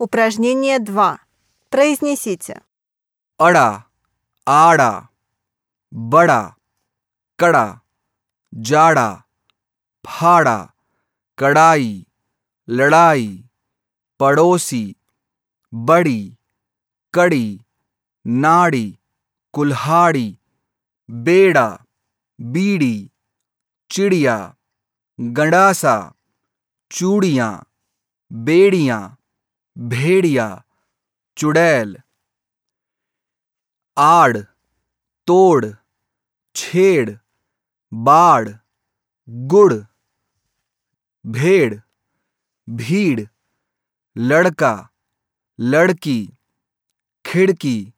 Упражнение 2. Произнесите. अड़ा आड़ा बड़ा कड़ा जाड़ा फाड़ा कड़ाई लड़ाई पड़ोसी बड़ी कड़ी नाड़ी कुल्हाड़ी बेड़ा बीड़ी चिड़िया गंडासा चूड़ियाँ बेड़ियाँ भेड़िया, चुड़ैल, आड़, तोड़, छेड़, बाड़, गुड़, भेड़, भीड़, लड़का, लड़की, खिड़की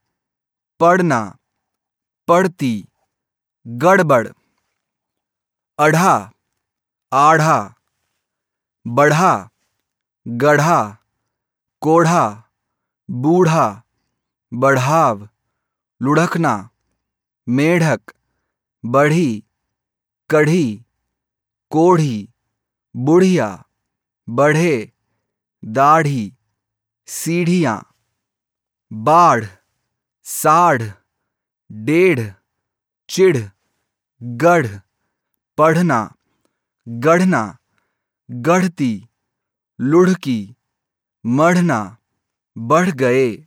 पढ़ना पढ़ती गड़बड़, अढ़ा, आढ़ा, बढ़ा, गढ़ा। कोढ़ा, बूढ़ा, बढ़ाव, लुढ़कना, मेढक, बढ़ी, कढ़ी, कोढ़ी, बुढ़िया, बढ़े, दाढ़ी, सीढ़ियाँ, बाढ़, साढ़, डेढ़, चिढ़, गढ़, पढ़ना, गढ़ना, गढ़ती, लुढ़की। मढ़ना बढ़ गए।